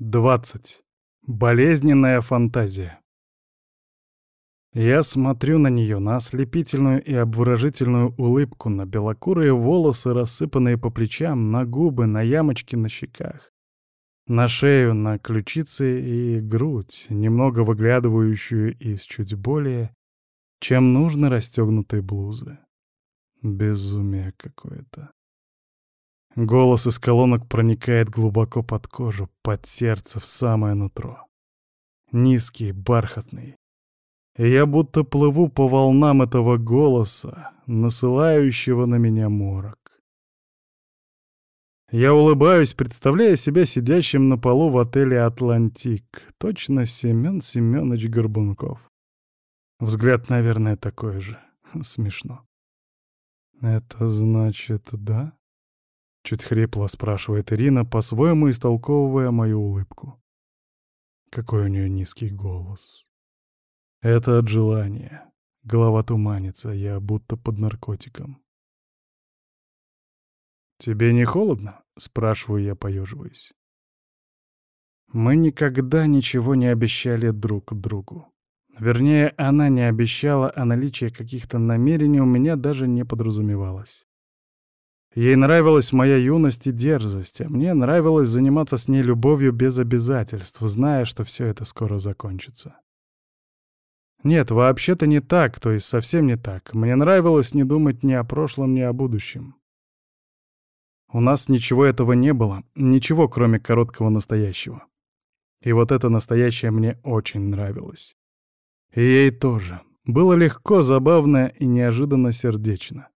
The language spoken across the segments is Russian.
20. Болезненная фантазия. Я смотрю на нее, на ослепительную и обворожительную улыбку, на белокурые волосы, рассыпанные по плечам, на губы, на ямочки на щеках, на шею, на ключицы и грудь, немного выглядывающую из чуть более, чем нужно расстегнутой блузы. Безумие какое-то. Голос из колонок проникает глубоко под кожу, под сердце, в самое нутро. Низкий, бархатный. Я будто плыву по волнам этого голоса, насылающего на меня морок. Я улыбаюсь, представляя себя сидящим на полу в отеле «Атлантик». Точно Семен Семенович Горбунков. Взгляд, наверное, такой же. Смешно. «Это значит, да?» Чуть хрипло спрашивает Ирина, по-своему истолковывая мою улыбку. Какой у нее низкий голос. Это от желания. Голова туманится, я будто под наркотиком. «Тебе не холодно?» — спрашиваю я, поеживаясь. Мы никогда ничего не обещали друг другу. Вернее, она не обещала, а наличие каких-то намерений у меня даже не подразумевалось. Ей нравилась моя юность и дерзость, а мне нравилось заниматься с ней любовью без обязательств, зная, что все это скоро закончится. Нет, вообще-то не так, то есть совсем не так. Мне нравилось не думать ни о прошлом, ни о будущем. У нас ничего этого не было, ничего, кроме короткого настоящего. И вот это настоящее мне очень нравилось. И ей тоже. Было легко, забавно и неожиданно сердечно.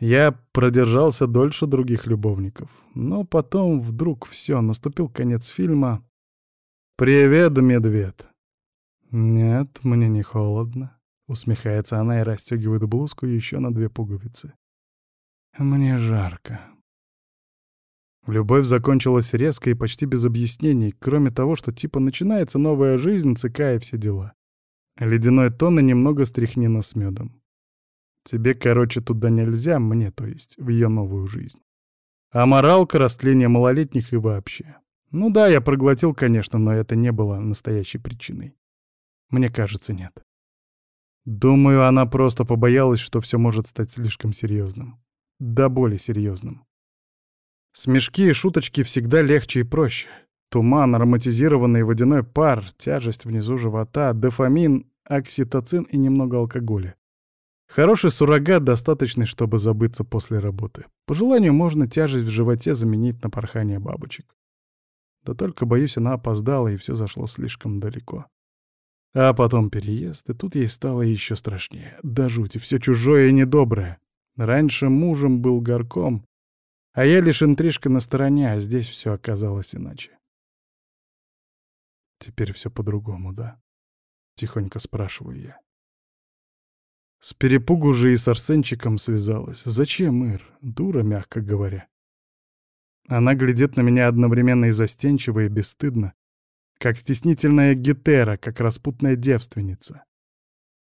Я продержался дольше других любовников, но потом вдруг все, наступил конец фильма. «Привет, медведь!» «Нет, мне не холодно», — усмехается она и расстегивает блузку еще на две пуговицы. «Мне жарко». Любовь закончилась резко и почти без объяснений, кроме того, что типа начинается новая жизнь, и все дела. Ледяной тон и немного стряхнина с медом. Тебе, короче, туда нельзя, мне, то есть, в ее новую жизнь. А моралка, растление малолетних и вообще. Ну да, я проглотил, конечно, но это не было настоящей причиной. Мне кажется, нет. Думаю, она просто побоялась, что все может стать слишком серьезным. Да более серьезным. Смешки и шуточки всегда легче и проще. Туман, ароматизированный водяной пар, тяжесть внизу живота, дофамин, окситоцин и немного алкоголя. Хороший суррогат, достаточный, чтобы забыться после работы. По желанию можно тяжесть в животе заменить на порхание бабочек. Да только, боюсь, она опоздала, и все зашло слишком далеко. А потом переезд, и тут ей стало еще страшнее. Да жути, все чужое и недоброе. Раньше мужем был горком, а я лишь интрижка на стороне, а здесь все оказалось иначе. Теперь все по-другому, да? Тихонько спрашиваю я. С перепугу же и с Арсенчиком связалась. Зачем, Ир? Дура, мягко говоря. Она глядит на меня одновременно и застенчиво, и бесстыдно, как стеснительная гетера, как распутная девственница.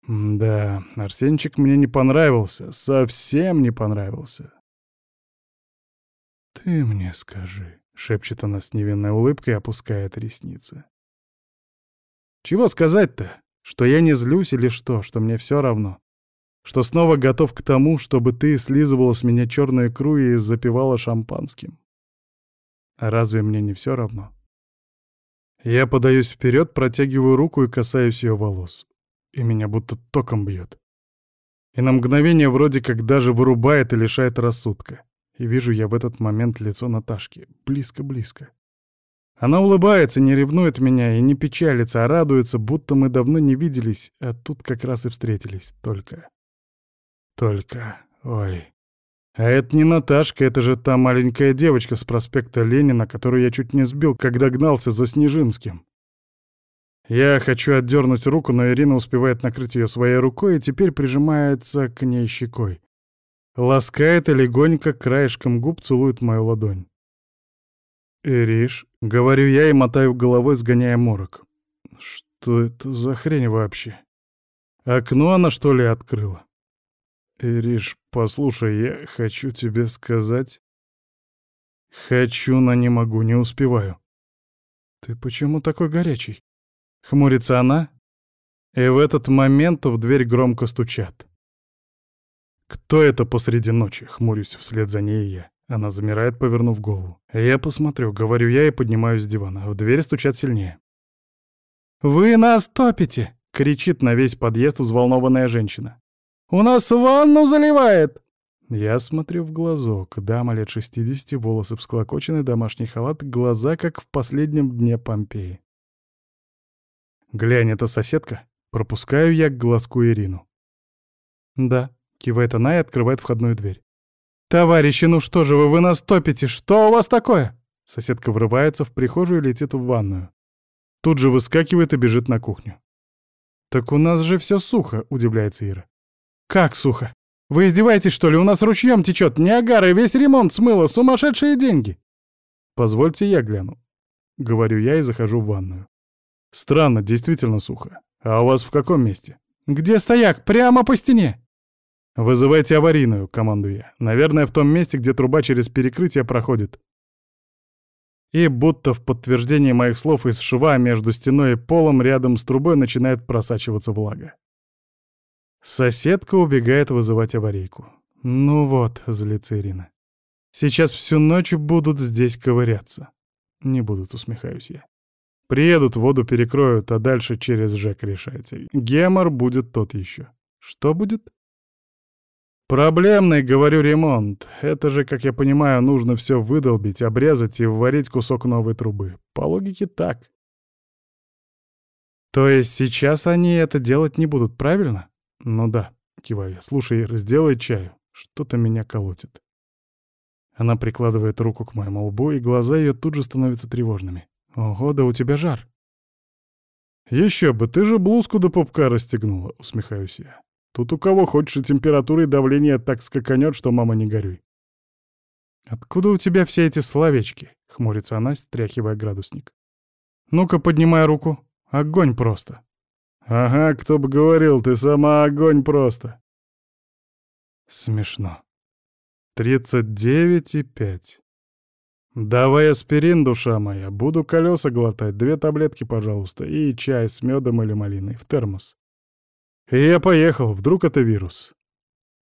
да, Арсенчик мне не понравился, совсем не понравился. «Ты мне скажи», — шепчет она с невинной улыбкой, опускает ресницы. «Чего сказать-то? Что я не злюсь или что? Что мне все равно? Что снова готов к тому, чтобы ты слизывала с меня черную икру и запивала шампанским. А разве мне не все равно? Я подаюсь вперед, протягиваю руку и касаюсь ее волос. И меня будто током бьет. И на мгновение вроде как даже вырубает и лишает рассудка. И вижу я в этот момент лицо Наташки. Близко-близко. Она улыбается, не ревнует меня и не печалится, а радуется, будто мы давно не виделись, а тут как раз и встретились только. Только... Ой... А это не Наташка, это же та маленькая девочка с проспекта Ленина, которую я чуть не сбил, когда гнался за Снежинским. Я хочу отдернуть руку, но Ирина успевает накрыть ее своей рукой и теперь прижимается к ней щекой. Ласкает и легонько краешком губ целует мою ладонь. «Ириш», — говорю я и мотаю головой, сгоняя морок. «Что это за хрень вообще? Окно она, что ли, открыла?» «Ириш, послушай, я хочу тебе сказать...» «Хочу, но не могу, не успеваю». «Ты почему такой горячий?» Хмурится она, и в этот момент в дверь громко стучат. «Кто это посреди ночи?» — хмурюсь вслед за ней я. Она замирает, повернув голову. «Я посмотрю», — говорю я и поднимаюсь с дивана. В дверь стучат сильнее. «Вы нас топите!» — кричит на весь подъезд взволнованная женщина. «У нас ванну заливает!» Я смотрю в глазок. Дама лет шестидесяти, волосы всклокочены, домашний халат, глаза, как в последнем дне Помпеи. «Глянь, это соседка?» Пропускаю я к глазку Ирину. «Да», — кивает она и открывает входную дверь. «Товарищи, ну что же вы, вы нас топите? Что у вас такое?» Соседка врывается в прихожую и летит в ванную. Тут же выскакивает и бежит на кухню. «Так у нас же все сухо», — удивляется Ира. «Как сухо? Вы издеваетесь, что ли? У нас ручьем течет, Ниагара, и весь ремонт смыло, сумасшедшие деньги!» «Позвольте я гляну», — говорю я и захожу в ванную. «Странно, действительно сухо. А у вас в каком месте?» «Где стояк? Прямо по стене!» «Вызывайте аварийную», — командую я. «Наверное, в том месте, где труба через перекрытие проходит». И будто в подтверждение моих слов из шва между стеной и полом рядом с трубой начинает просачиваться влага. Соседка убегает вызывать аварийку. «Ну вот», — злится Ирина. «Сейчас всю ночь будут здесь ковыряться». «Не будут», — усмехаюсь я. «Приедут, воду перекроют, а дальше через ЖЭК решайте. Гемор будет тот еще». «Что будет?» «Проблемный, говорю, ремонт. Это же, как я понимаю, нужно все выдолбить, обрезать и вварить кусок новой трубы. По логике так». «То есть сейчас они это делать не будут, правильно?» «Ну да», — киваю я. «Слушай, сделай чаю. Что-то меня колотит». Она прикладывает руку к моему лбу, и глаза ее тут же становятся тревожными. «Ого, да у тебя жар!» «Еще бы, ты же блузку до пупка расстегнула», — усмехаюсь я. «Тут у кого хочешь и температура, и давление так скаканет, что мама не горюй». «Откуда у тебя все эти словечки?» — хмурится она, стряхивая градусник. «Ну-ка, поднимай руку. Огонь просто». «Ага, кто бы говорил, ты сама огонь просто!» Смешно. Тридцать девять и пять. «Давай аспирин, душа моя, буду колеса глотать, две таблетки, пожалуйста, и чай с медом или малиной в термос». И я поехал, вдруг это вирус.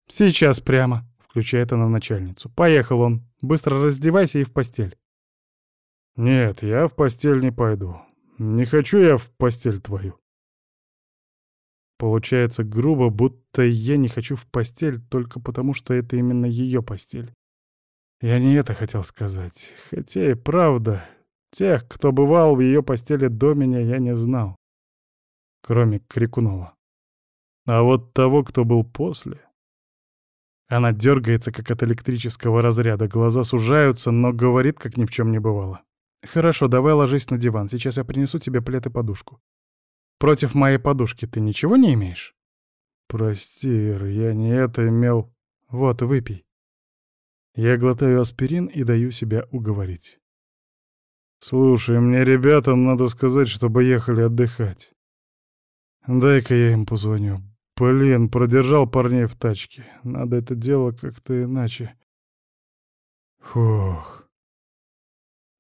«Сейчас прямо», — включает она начальницу. «Поехал он. Быстро раздевайся и в постель». «Нет, я в постель не пойду. Не хочу я в постель твою». Получается грубо, будто я не хочу в постель только потому, что это именно ее постель. Я не это хотел сказать. Хотя и правда, тех, кто бывал в ее постели до меня, я не знал. Кроме Крикунова. А вот того, кто был после... Она дергается, как от электрического разряда, глаза сужаются, но говорит, как ни в чем не бывало. «Хорошо, давай ложись на диван, сейчас я принесу тебе плед и подушку. Против моей подушки ты ничего не имеешь?» «Прости, Ир, я не это имел. Вот, выпей». Я глотаю аспирин и даю себя уговорить. «Слушай, мне ребятам надо сказать, чтобы ехали отдыхать. Дай-ка я им позвоню. Блин, продержал парней в тачке. Надо это дело как-то иначе. Фух.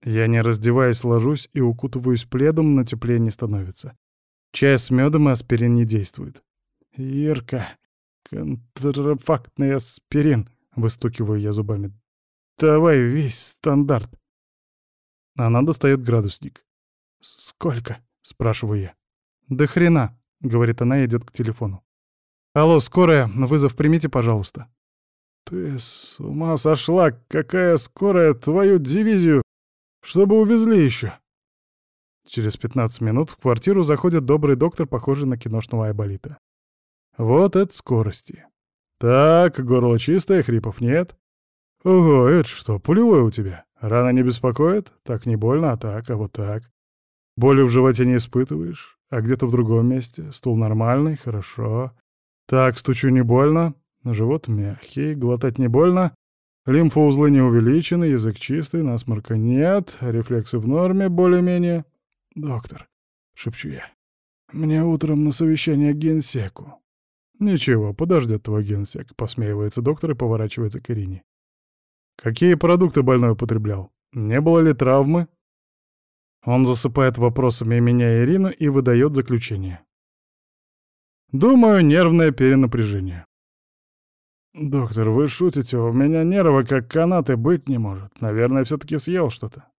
Я не раздеваясь ложусь и укутываюсь пледом, но теплее не становится. Чай с медом и аспирин не действует. «Ирка, контрафактный аспирин», — выстукиваю я зубами. «Давай весь стандарт». Она достает градусник. «Сколько?» — спрашиваю я. «Да хрена», — говорит она и идет к телефону. «Алло, скорая, вызов примите, пожалуйста». «Ты с ума сошла? Какая скорая? Твою дивизию! Чтобы увезли еще!» Через 15 минут в квартиру заходит добрый доктор, похожий на киношного айболита. Вот это скорости. Так, горло чистое, хрипов нет. Ого, это что, пулевой у тебя? Рана не беспокоит? Так не больно, а так, а вот так. Боли в животе не испытываешь? А где-то в другом месте? Стул нормальный? Хорошо. Так, стучу не больно. Живот мягкий, глотать не больно. Лимфоузлы не увеличены, язык чистый, насморка нет, рефлексы в норме более-менее. «Доктор», — шепчу я, — «мне утром на совещание к генсеку». «Ничего, подождет твой генсек», — посмеивается доктор и поворачивается к Ирине. «Какие продукты больной употреблял? Не было ли травмы?» Он засыпает вопросами меня и Ирину и выдает заключение. Думаю, нервное перенапряжение. «Доктор, вы шутите, у меня нервы как канаты быть не может. Наверное, все таки съел что-то».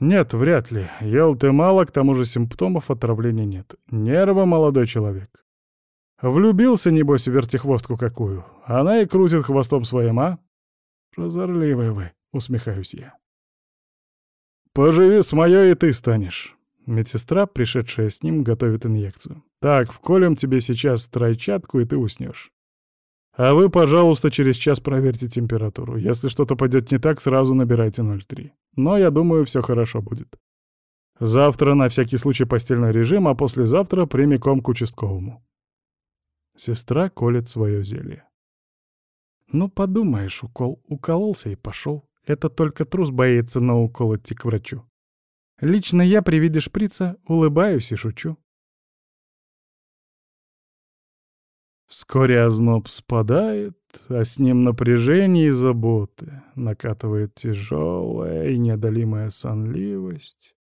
«Нет, вряд ли. Ел ты мало, к тому же симптомов отравления нет. Нервы, молодой человек. Влюбился, небось, в вертихвостку какую. Она и крутит хвостом своим, а? Прозорливый вы, усмехаюсь я. Поживи с моей, и ты станешь. Медсестра, пришедшая с ним, готовит инъекцию. Так, вколем тебе сейчас тройчатку, и ты уснешь. А вы, пожалуйста, через час проверьте температуру. Если что-то пойдет не так, сразу набирайте 0,3. Но я думаю, все хорошо будет. Завтра на всякий случай постельный режим, а послезавтра прямиком к участковому. Сестра колет свое зелье. Ну, подумаешь, укол укололся и пошел. Это только трус боится на укол идти к врачу. Лично я при виде шприца улыбаюсь и шучу. Вскоре озноб спадает, а с ним напряжение и заботы. Накатывает тяжелая и неодолимая сонливость.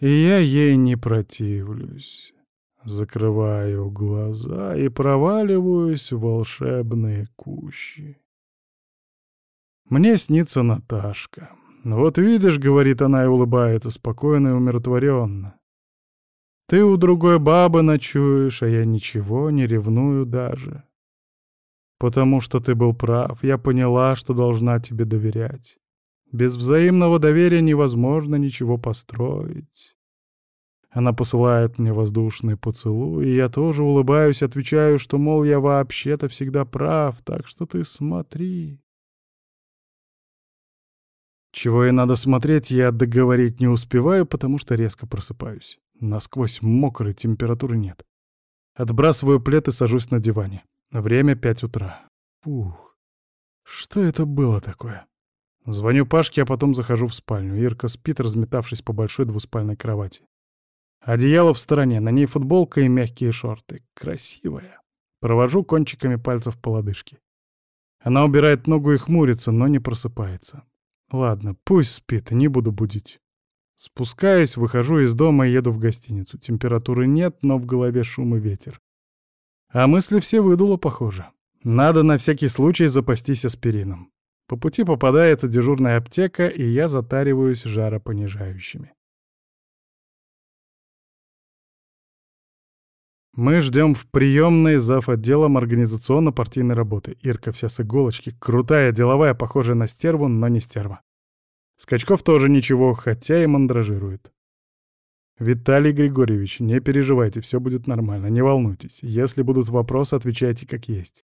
И я ей не противлюсь. Закрываю глаза и проваливаюсь в волшебные кущи. Мне снится Наташка. «Вот видишь, — говорит она и улыбается, спокойно и умиротворенно. Ты у другой бабы ночуешь, а я ничего не ревную даже. Потому что ты был прав, я поняла, что должна тебе доверять. Без взаимного доверия невозможно ничего построить. Она посылает мне воздушный поцелуй, и я тоже улыбаюсь, отвечаю, что, мол, я вообще-то всегда прав, так что ты смотри. Чего и надо смотреть, я договорить не успеваю, потому что резко просыпаюсь. Насквозь мокрой, температуры нет. Отбрасываю плед и сажусь на диване. Время пять утра. Фух. Что это было такое? Звоню Пашке, а потом захожу в спальню. Ирка спит, разметавшись по большой двуспальной кровати. Одеяло в стороне, на ней футболка и мягкие шорты. Красивая. Провожу кончиками пальцев по лодыжке. Она убирает ногу и хмурится, но не просыпается. Ладно, пусть спит, не буду будить. Спускаюсь, выхожу из дома и еду в гостиницу. Температуры нет, но в голове шум и ветер. А мысли все выдуло, похоже. Надо на всякий случай запастись аспирином. По пути попадается дежурная аптека, и я затариваюсь жаропонижающими. Мы ждем в приемной зав. отделом организационно-партийной работы. Ирка вся с иголочки, крутая, деловая, похожая на стерву, но не стерва. Скачков тоже ничего, хотя и мандражирует. «Виталий Григорьевич, не переживайте, все будет нормально, не волнуйтесь. Если будут вопросы, отвечайте как есть.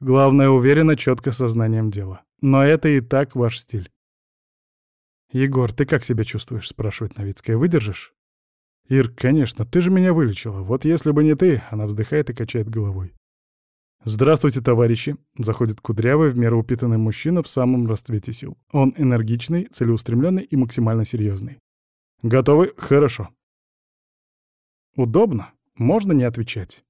Главное, уверенно, четко сознанием дела. Но это и так ваш стиль». «Егор, ты как себя чувствуешь?» — спрашивает Новицкая. «Выдержишь?» «Ир, конечно, ты же меня вылечила. Вот если бы не ты...» — она вздыхает и качает головой. «Здравствуйте, товарищи!» — заходит кудрявый, в меру упитанный мужчина в самом расцвете сил. Он энергичный, целеустремленный и максимально серьезный. «Готовы? Хорошо». «Удобно? Можно не отвечать?»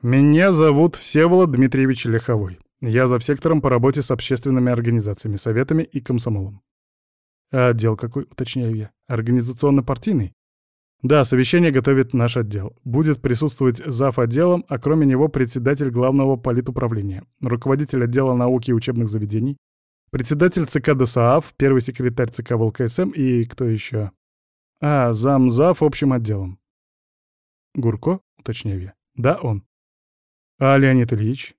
«Меня зовут Всеволод Дмитриевич Леховой. Я за сектором по работе с общественными организациями, советами и комсомолом». «А отдел какой?» — уточняю я. «Организационно-партийный?» Да, совещание готовит наш отдел. Будет присутствовать зав. отделом, а кроме него председатель главного политуправления, руководитель отдела науки и учебных заведений, председатель ЦК ДСААФ, первый секретарь ЦК ВЛКСМ и кто еще? А, зам зав. общим отделом. Гурко, уточняю я. Да, он. А Леонид Ильич?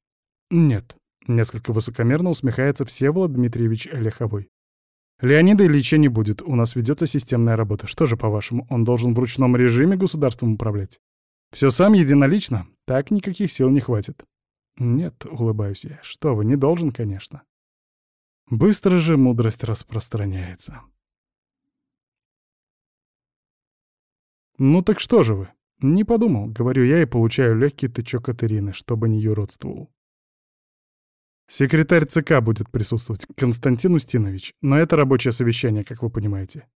Нет. Несколько высокомерно усмехается Всеволод Дмитриевич Леховой. Леонида Ильича не будет, у нас ведется системная работа. Что же, по-вашему, он должен в ручном режиме государством управлять? Все сам единолично? Так никаких сил не хватит. Нет, улыбаюсь я. Что вы, не должен, конечно. Быстро же мудрость распространяется. Ну так что же вы? Не подумал, говорю я и получаю легкий тычок от Ирины, чтобы не юродствовал. Секретарь ЦК будет присутствовать, Константин Устинович, но это рабочее совещание, как вы понимаете.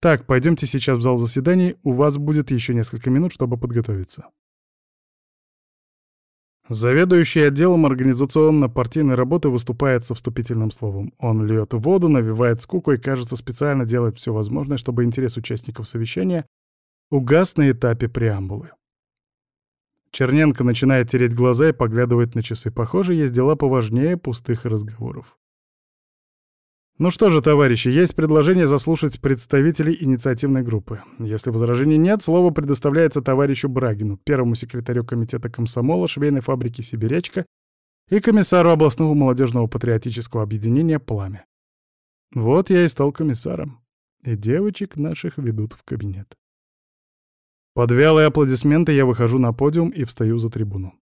Так, пойдемте сейчас в зал заседаний, у вас будет еще несколько минут, чтобы подготовиться. Заведующий отделом организационно-партийной работы выступает со вступительным словом. Он льет воду, навевает скуку и, кажется, специально делает все возможное, чтобы интерес участников совещания угас на этапе преамбулы. Черненко начинает тереть глаза и поглядывать на часы. Похоже, есть дела поважнее пустых разговоров. Ну что же, товарищи, есть предложение заслушать представителей инициативной группы. Если возражений нет, слово предоставляется товарищу Брагину, первому секретарю комитета комсомола швейной фабрики «Сибирячка» и комиссару областного молодежного патриотического объединения «Пламя». Вот я и стал комиссаром, и девочек наших ведут в кабинет. Под вялые аплодисменты я выхожу на подиум и встаю за трибуну.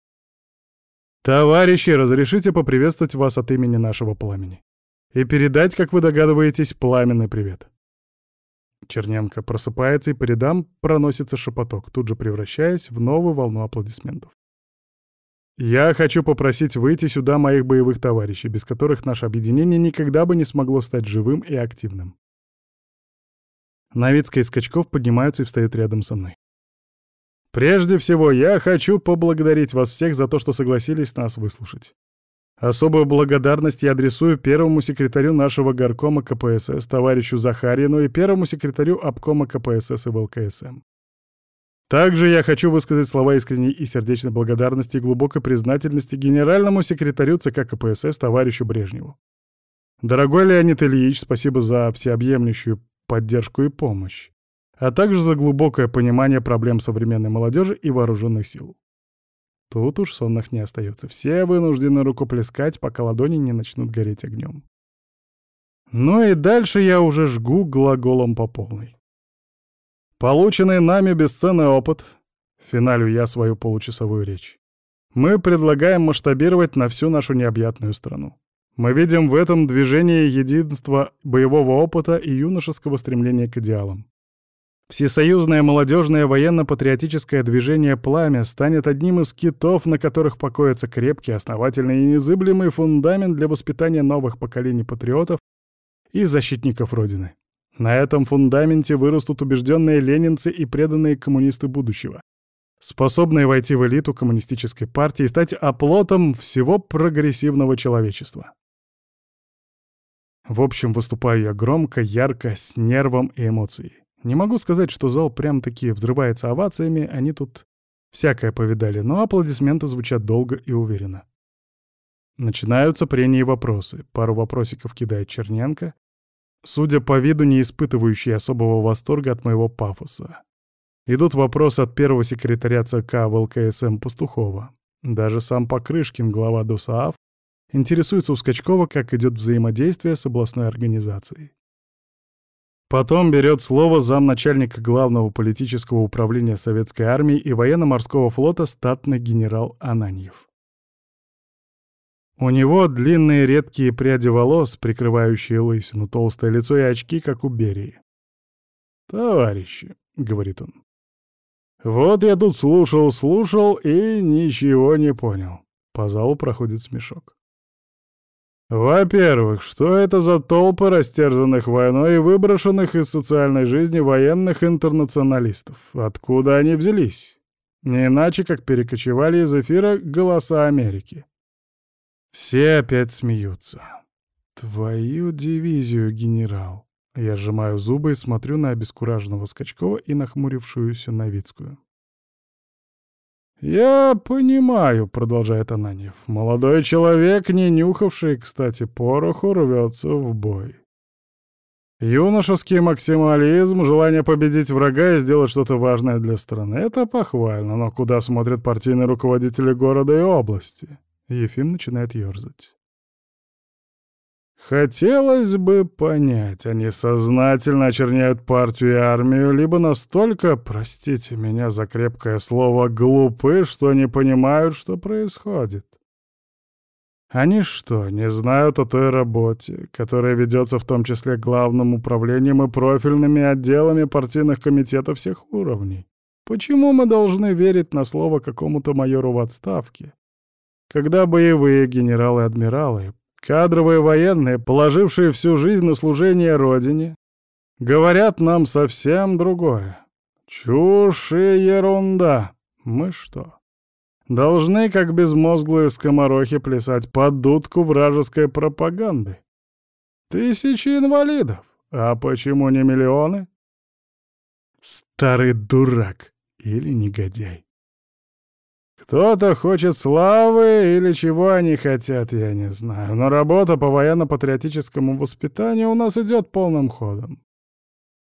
«Товарищи, разрешите поприветствовать вас от имени нашего пламени и передать, как вы догадываетесь, пламенный привет. Черненко просыпается, и по рядам проносится шепоток, тут же превращаясь в новую волну аплодисментов. Я хочу попросить выйти сюда моих боевых товарищей, без которых наше объединение никогда бы не смогло стать живым и активным. Новицкая и Скачков поднимаются и встают рядом со мной. Прежде всего, я хочу поблагодарить вас всех за то, что согласились нас выслушать. Особую благодарность я адресую первому секретарю нашего горкома КПСС, товарищу Захарину, и первому секретарю обкома КПСС и ВЛКСМ. Также я хочу высказать слова искренней и сердечной благодарности и глубокой признательности генеральному секретарю ЦК КПСС товарищу Брежневу. Дорогой Леонид Ильич, спасибо за всеобъемлющую поддержку и помощь, а также за глубокое понимание проблем современной молодежи и вооруженных сил. Тут уж сонных не остается. Все вынуждены рукоплескать, пока ладони не начнут гореть огнем. Ну и дальше я уже жгу глаголом по полной. Полученный нами бесценный опыт, финалю я свою получасовую речь, мы предлагаем масштабировать на всю нашу необъятную страну. Мы видим в этом движение единства боевого опыта и юношеского стремления к идеалам. Всесоюзное молодежное военно-патриотическое движение «Пламя» станет одним из китов, на которых покоится крепкий, основательный и незыблемый фундамент для воспитания новых поколений патриотов и защитников Родины. На этом фундаменте вырастут убежденные ленинцы и преданные коммунисты будущего, способные войти в элиту коммунистической партии и стать оплотом всего прогрессивного человечества. В общем, выступаю я громко, ярко, с нервом и эмоцией. Не могу сказать, что зал прям-таки взрывается овациями, они тут всякое повидали, но аплодисменты звучат долго и уверенно. Начинаются прения и вопросы. Пару вопросиков кидает Черненко, судя по виду, не испытывающий особого восторга от моего пафоса. Идут вопросы от первого секретаря ЦК ВЛКСМ Пастухова. Даже сам Покрышкин, глава ДОСААФ, интересуется у Скачкова, как идет взаимодействие с областной организацией. Потом берет слово замначальника главного политического управления Советской армии и военно-морского флота статный генерал Ананьев. У него длинные редкие пряди волос, прикрывающие лысину, толстое лицо и очки, как у Берии. «Товарищи», — говорит он, — «вот я тут слушал, слушал и ничего не понял». По залу проходит смешок. Во-первых, что это за толпы растерзанных войной и выброшенных из социальной жизни военных интернационалистов? Откуда они взялись? Не иначе, как перекочевали из эфира «Голоса Америки». Все опять смеются. Твою дивизию, генерал. Я сжимаю зубы и смотрю на обескураженного Скачкова и нахмурившуюся Новицкую. «Я понимаю», — продолжает Ананьев. «Молодой человек, не нюхавший, кстати, пороху, рвется в бой. Юношеский максимализм, желание победить врага и сделать что-то важное для страны — это похвально, но куда смотрят партийные руководители города и области?» Ефим начинает ерзать. Хотелось бы понять, они сознательно очерняют партию и армию, либо настолько, простите меня за крепкое слово, глупы, что не понимают, что происходит. Они что, не знают о той работе, которая ведется в том числе главным управлением и профильными отделами партийных комитетов всех уровней? Почему мы должны верить на слово какому-то майору в отставке, когда боевые генералы-адмиралы Кадровые военные, положившие всю жизнь на служение Родине, говорят нам совсем другое. Чушь и ерунда. Мы что, Должны, как безмозглые скоморохи, плясать под дудку вражеской пропаганды. Тысячи инвалидов. А почему не миллионы? Старый дурак или негодяй. Кто-то хочет славы или чего они хотят, я не знаю. Но работа по военно-патриотическому воспитанию у нас идет полным ходом.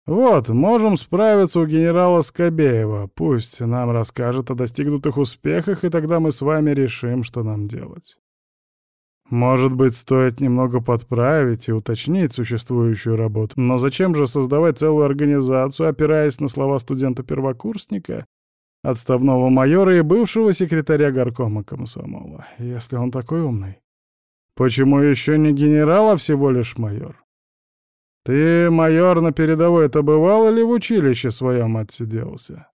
Вот, можем справиться у генерала Скобеева. Пусть нам расскажет о достигнутых успехах, и тогда мы с вами решим, что нам делать. Может быть, стоит немного подправить и уточнить существующую работу, но зачем же создавать целую организацию, опираясь на слова студента-первокурсника, отставного майора и бывшего секретаря горкома комсомола, если он такой умный? Почему еще не генерал, а всего лишь майор? Ты, майор, на передовой это бывал или в училище своем отсиделся?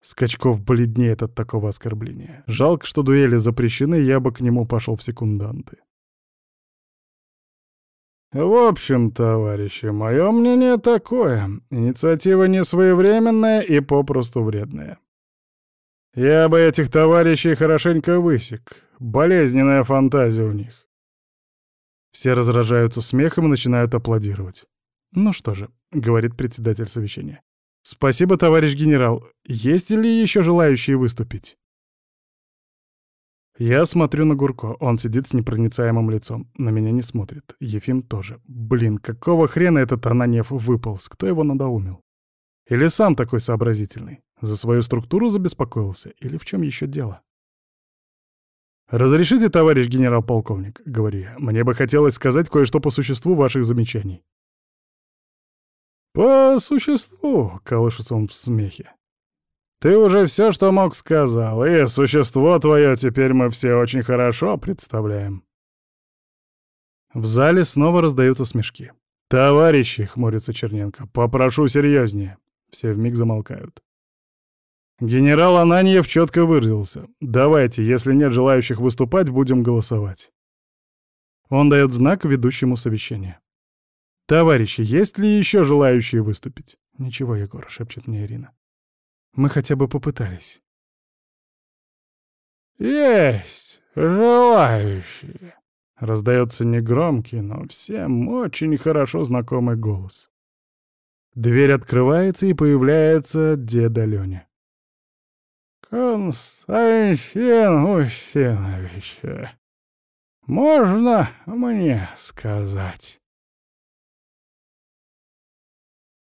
Скачков бледнеет от такого оскорбления. Жалко, что дуэли запрещены, я бы к нему пошел в секунданты. В общем, товарищи, мое мнение такое. Инициатива не своевременная и попросту вредная. Я бы этих товарищей хорошенько высек. Болезненная фантазия у них. Все разражаются смехом и начинают аплодировать. «Ну что же», — говорит председатель совещания. «Спасибо, товарищ генерал. Есть ли еще желающие выступить?» Я смотрю на Гурко. Он сидит с непроницаемым лицом. На меня не смотрит. Ефим тоже. Блин, какого хрена этот Ананьев выполз? Кто его надоумил? Или сам такой сообразительный? За свою структуру забеспокоился? Или в чем еще дело? «Разрешите, товарищ генерал-полковник?» — говорю я. «Мне бы хотелось сказать кое-что по существу ваших замечаний». «По существу», — колышется он в смехе. «Ты уже все, что мог, сказал, и существо твое теперь мы все очень хорошо представляем». В зале снова раздаются смешки. «Товарищи!» — хмурится Черненко. «Попрошу серьезнее». Все вмиг замолкают. Генерал Ананьев четко выразился. «Давайте, если нет желающих выступать, будем голосовать». Он дает знак ведущему совещания. «Товарищи, есть ли еще желающие выступить?» «Ничего, Егор», — шепчет мне Ирина. «Мы хотя бы попытались». «Есть желающие», — раздается негромкий, но всем очень хорошо знакомый голос. Дверь открывается, и появляется деда Лёня. «Константин Устинович, можно мне сказать?»